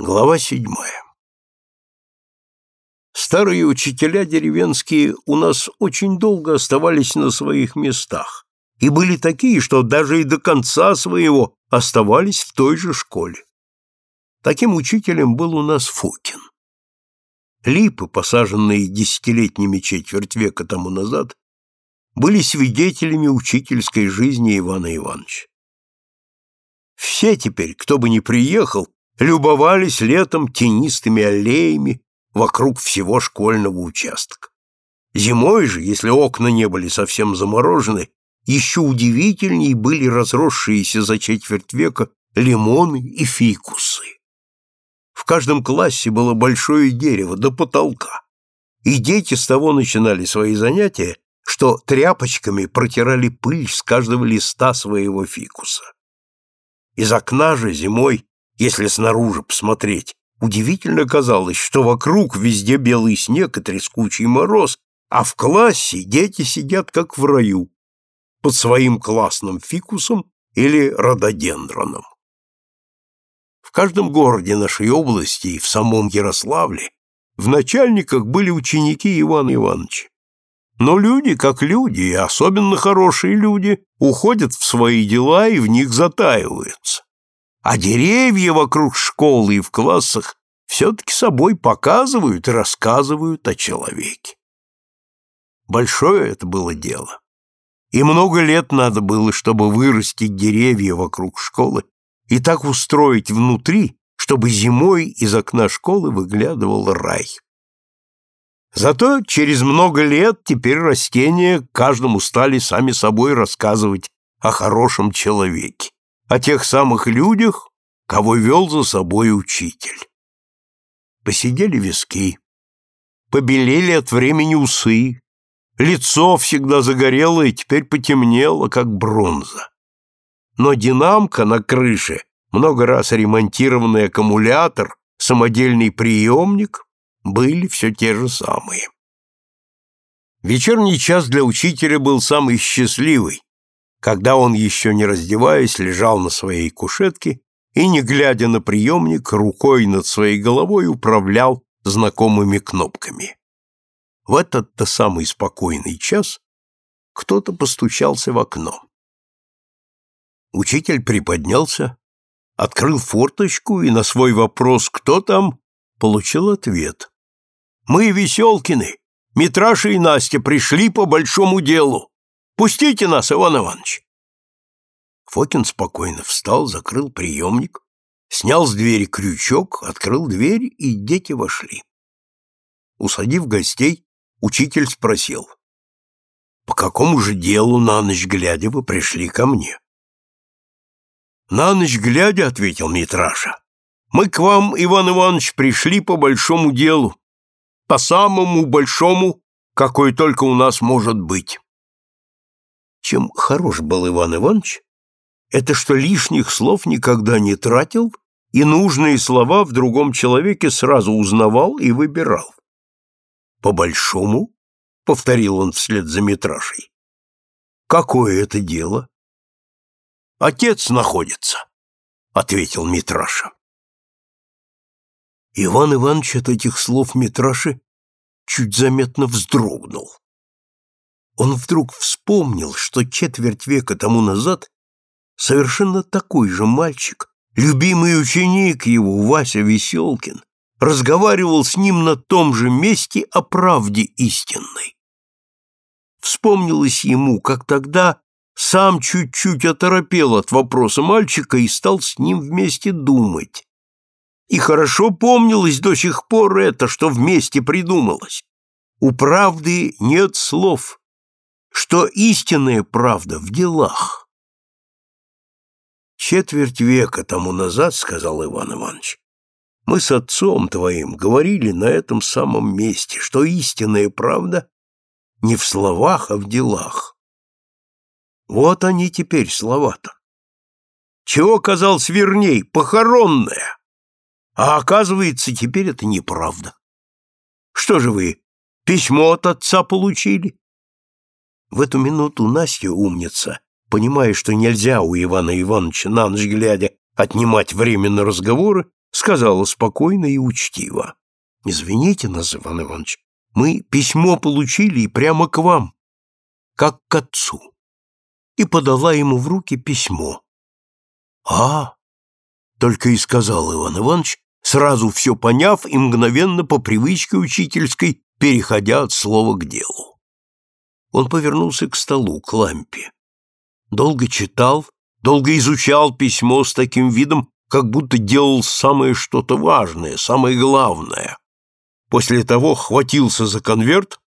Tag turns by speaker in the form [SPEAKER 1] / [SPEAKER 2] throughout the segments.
[SPEAKER 1] Глава седьмая. Старые учителя деревенские у нас очень долго оставались на своих местах и были такие, что даже и до конца своего оставались в той же школе. Таким учителем был у нас Фокин. Липы, посаженные десятилетними четверть века тому назад, были свидетелями учительской жизни Ивана Ивановича. Все теперь, кто бы ни приехал, любовались летом тенистыми аллеями вокруг всего школьного участка. Зимой же, если окна не были совсем заморожены, еще удивительней были разросшиеся за четверть века лимоны и фикусы. В каждом классе было большое дерево до потолка, и дети с того начинали свои занятия, что тряпочками протирали пыль с каждого листа своего фикуса. Из окна же зимой если снаружи посмотреть, удивительно казалось, что вокруг везде белый снег и трескучий мороз, а в классе дети сидят как в раю, под своим классным фикусом или рододендроном. В каждом городе нашей области и в самом Ярославле в начальниках были ученики Ивана Ивановича. Но люди, как люди, особенно хорошие люди, уходят в свои дела и в них затаиваются а деревья вокруг школы и в классах все-таки собой показывают и рассказывают о человеке. Большое это было дело. И много лет надо было, чтобы вырастить деревья вокруг школы и так устроить внутри, чтобы зимой из окна школы выглядывал рай. Зато через много лет теперь растения каждому стали сами собой рассказывать о хорошем человеке о тех самых людях, кого вел за собой учитель. Посидели виски, побелели от времени усы, лицо всегда загорело и теперь потемнело, как бронза. Но динамка на крыше, много раз ремонтированный аккумулятор, самодельный приемник были все те же самые. Вечерний час для учителя был самый счастливый, когда он, еще не раздеваясь, лежал на своей кушетке и, не глядя на приемник, рукой над своей головой управлял знакомыми кнопками. В этот-то самый спокойный час кто-то постучался в окно. Учитель приподнялся, открыл форточку и на свой вопрос «Кто там?» получил ответ. «Мы, Веселкины, Митраша и Настя пришли по большому делу. Пустите нас, Иван Иванович!» Фокин спокойно встал, закрыл приемник, снял с двери крючок, открыл дверь, и дети вошли. Усадив гостей, учитель спросил, «По какому же делу на ночь глядя вы пришли ко мне?» «На ночь глядя», — ответил Митраша, «мы к вам, Иван Иванович, пришли по большому делу, по самому большому, какой только у нас может быть». Чем хорош был Иван Иванович, это что лишних слов никогда не тратил и нужные слова в другом человеке сразу узнавал и выбирал. «По-большому?» — повторил он вслед за Митрашей. «Какое это дело?» «Отец находится», — ответил Митраша. Иван Иванович от этих слов Митраши чуть заметно вздрогнул он вдруг вспомнил, что четверть века тому назад совершенно такой же мальчик, любимый ученик его, Вася Веселкин, разговаривал с ним на том же месте о правде истинной. Вспомнилось ему, как тогда сам чуть-чуть оторопел от вопроса мальчика и стал с ним вместе думать. И хорошо помнилось до сих пор это, что вместе придумалось. У правды нет слов, что истинная правда в делах. Четверть века тому назад, сказал Иван Иванович, мы с отцом твоим говорили на этом самом месте, что истинная правда не в словах, а в делах. Вот они теперь слова-то. Чего казалось верней, похоронная. А оказывается, теперь это неправда. Что же вы, письмо от отца получили? В эту минуту Настя умница, понимая, что нельзя у Ивана Ивановича на ночь глядя отнимать время на разговоры, сказала спокойно и учтиво. «Извините нас, Иван Иванович, мы письмо получили и прямо к вам, как к отцу». И подала ему в руки письмо. «А!» — только и сказал Иван Иванович, сразу все поняв и мгновенно по привычке учительской, переходя от слова к делу. Он повернулся к столу, к лампе. Долго читал, долго изучал письмо с таким видом, как будто делал самое что-то важное, самое главное. После того хватился за конверт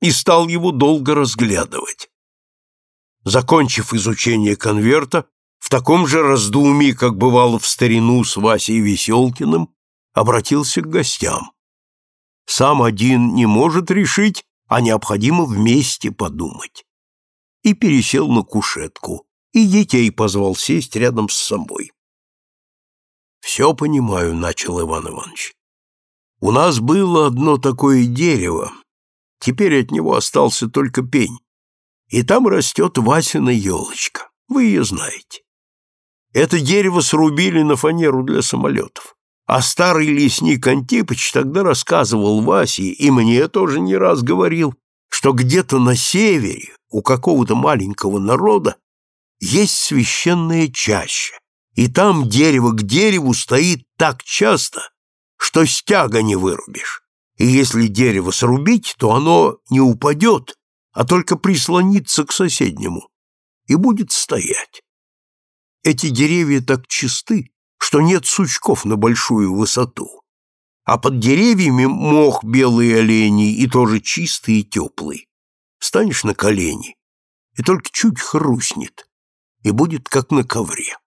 [SPEAKER 1] и стал его долго разглядывать. Закончив изучение конверта, в таком же раздумье, как бывало в старину с Васей Веселкиным, обратился к гостям. Сам один не может решить, а необходимо вместе подумать. И пересел на кушетку, и детей позвал сесть рядом с собой. «Все понимаю», — начал Иван Иванович. «У нас было одно такое дерево, теперь от него остался только пень, и там растет Васина елочка, вы ее знаете. Это дерево срубили на фанеру для самолетов. А старый лесник Антипыч тогда рассказывал Васе, и мне тоже не раз говорил, что где-то на севере у какого-то маленького народа есть священная чаща, и там дерево к дереву стоит так часто, что стяга не вырубишь. И если дерево срубить, то оно не упадет, а только прислонится к соседнему и будет стоять. Эти деревья так чисты, что нет сучков на большую высоту. А под деревьями мох белый оленей и тоже чистый и теплый. Станешь на колени, и только чуть хрустнет, и будет как на ковре.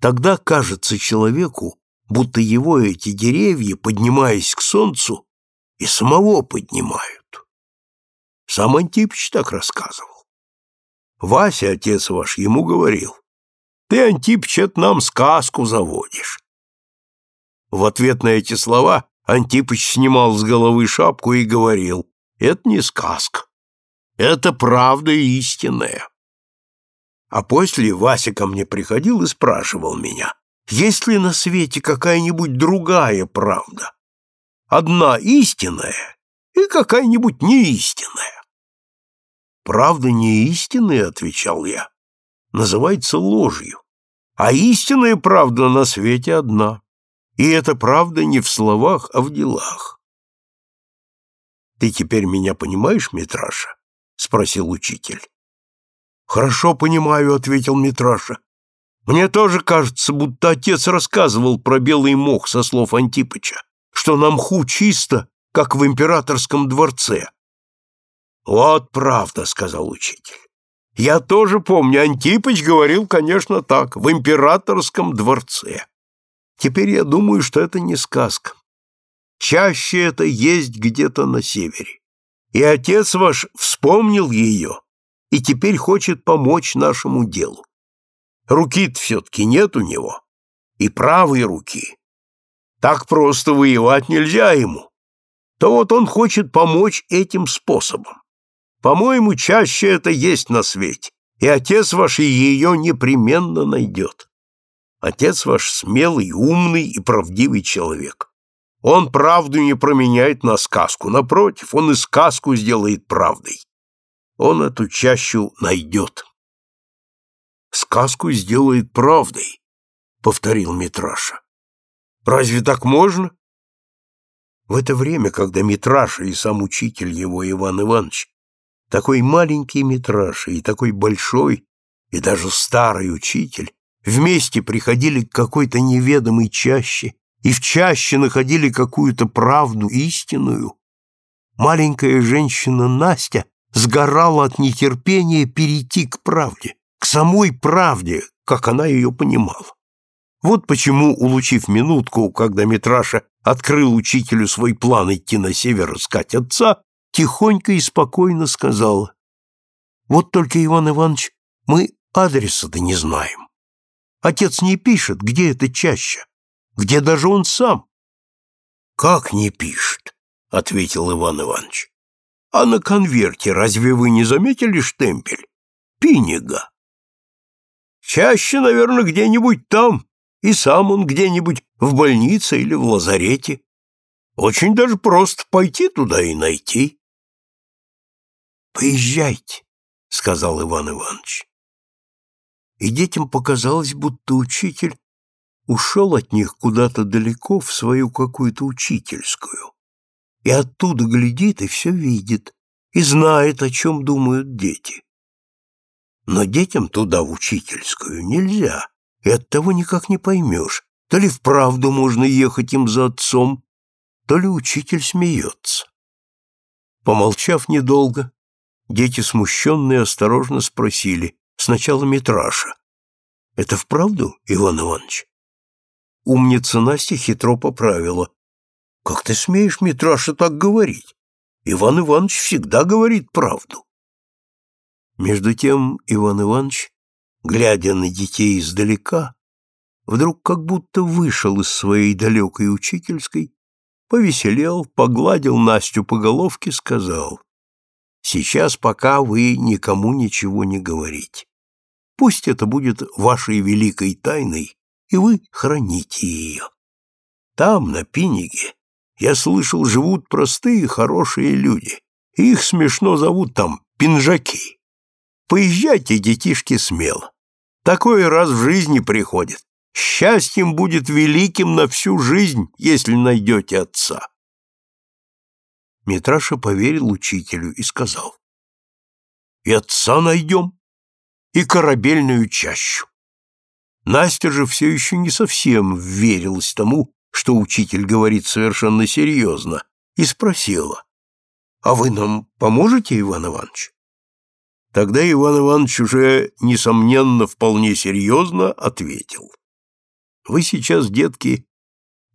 [SPEAKER 1] Тогда кажется человеку, будто его эти деревья, поднимаясь к солнцу, и самого поднимают. Сам Антипыч так рассказывал. Вася, отец ваш, ему говорил, ты, Антипыч, нам сказку заводишь. В ответ на эти слова Антипыч снимал с головы шапку и говорил, это не сказка, это правда истинная. А после Вася ко мне приходил и спрашивал меня, есть ли на свете какая-нибудь другая правда? Одна истинная и какая-нибудь неистинная. Правда неистинная, отвечал я называется ложью. А истинная правда на свете одна. И эта правда не в словах, а в делах. «Ты теперь меня понимаешь, Митраша?» — спросил учитель. «Хорошо понимаю», — ответил Митраша. «Мне тоже кажется, будто отец рассказывал про белый мох со слов Антипыча, что на мху чисто, как в императорском дворце». «Вот правда», — сказал учитель. Я тоже помню, Антипыч говорил, конечно, так, в императорском дворце. Теперь я думаю, что это не сказка. Чаще это есть где-то на севере. И отец ваш вспомнил ее и теперь хочет помочь нашему делу. Руки-то все-таки нет у него, и правой руки. Так просто воевать нельзя ему. То вот он хочет помочь этим способом. По-моему, чаще это есть на свете, и отец ваш ее непременно найдет. Отец ваш смелый, умный и правдивый человек. Он правду не променяет на сказку, напротив, он и сказку сделает правдой. Он эту чащу найдет. «Сказку сделает правдой», — повторил Митраша. «Разве так можно?» В это время, когда Митраша и сам учитель его Иван Иванович такой маленький метраж и такой большой, и даже старый учитель вместе приходили к какой-то неведомой чаще и в чаще находили какую-то правду истинную. Маленькая женщина Настя сгорала от нетерпения перейти к правде, к самой правде, как она ее понимала. Вот почему, улучив минутку, когда Митраша открыл учителю свой план идти на север искать отца, тихонько и спокойно сказала. «Вот только, Иван Иванович, мы адреса-то не знаем. Отец не пишет, где это чаще, где даже он сам». «Как не пишет?» — ответил Иван Иванович. «А на конверте разве вы не заметили штемпель? Пинига». «Чаще, наверное, где-нибудь там, и сам он где-нибудь в больнице или в лазарете. Очень даже просто пойти туда и найти. «Поезжайте», — сказал Иван Иванович. И детям показалось, будто учитель ушел от них куда-то далеко в свою какую-то учительскую, и оттуда глядит и все видит, и знает, о чем думают дети. Но детям туда, в учительскую, нельзя, и оттого никак не поймешь, то ли вправду можно ехать им за отцом, то ли учитель смеется. Помолчав недолго, дети смущенные осторожно спросили, сначала Митраша. «Это вправду, Иван Иванович?» Умница Настя хитро поправила. «Как ты смеешь, Митраша, так говорить? Иван Иванович всегда говорит правду». Между тем Иван Иванович, глядя на детей издалека, вдруг как будто вышел из своей далекой учительской, повеселел, погладил Настю по головке, сказал, «Сейчас пока вы никому ничего не говорите. Пусть это будет вашей великой тайной, и вы храните ее. Там, на Пиниге, я слышал, живут простые хорошие люди, и их смешно зовут там пинжаки. Поезжайте, детишки, смело. Такое раз в жизни приходит. Счастьем будет великим на всю жизнь, если найдете отца. Митраша поверил учителю и сказал. И отца найдем, и корабельную чащу. Настя же все еще не совсем верилась тому, что учитель говорит совершенно серьезно, и спросила, «А вы нам поможете, Иван Иванович?» Тогда Иван Иванович уже, несомненно, вполне серьезно ответил. «Вы сейчас, детки,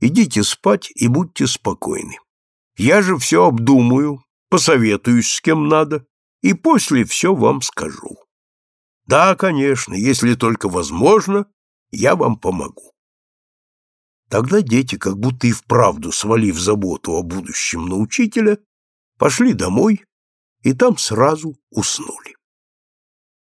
[SPEAKER 1] идите спать и будьте спокойны. Я же все обдумаю, посоветуюсь с кем надо, и после все вам скажу. Да, конечно, если только возможно, я вам помогу». Тогда дети, как будто и вправду свалив заботу о будущем на учителя, пошли домой и там сразу уснули.